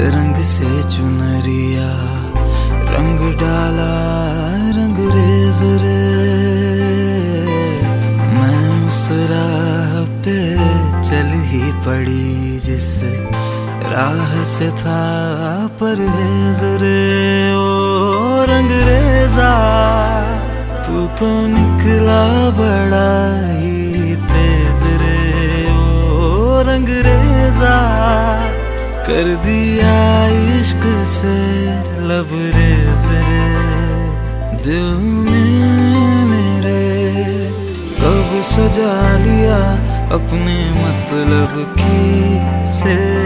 रंग से चुनरिया, रंग डाला, रंग रेज रे। मैं उस राह पे चल ही पड़ी जिस राह से था पर रे। ओ रंग रेजा, तू तो निकला बड़ा ही कर दिया इश्क से लबरेज रे दिल ने मेरे कब सजा लिया अपने मतलब की से।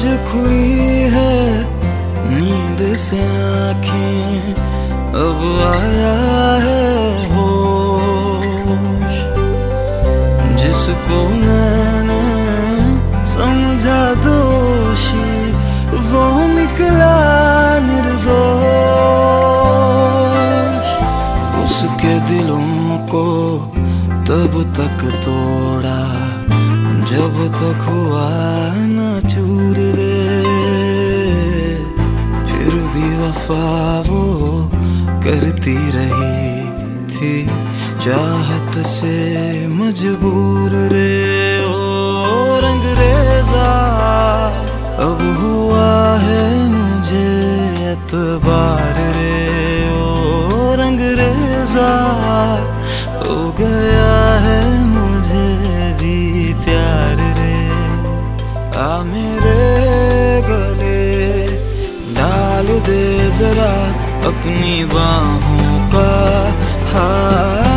आज खुली है, नींद से आँखें अब आया है, होश। जिसको मैंने समझा दोषी, वो निकला निर्दोष। उसके दिलों को तब तक तोड़ा, जब तक हुआ करती रही थी, चाहत से मजबूर रे, ओ रंग रेजा अब हुआ है मुझे एतबार रे, ओ रंग रेजा हो गया है मुझे भी प्यार रे। आ मेरे गले डाल दे जरा अपनी बाहों का हाथ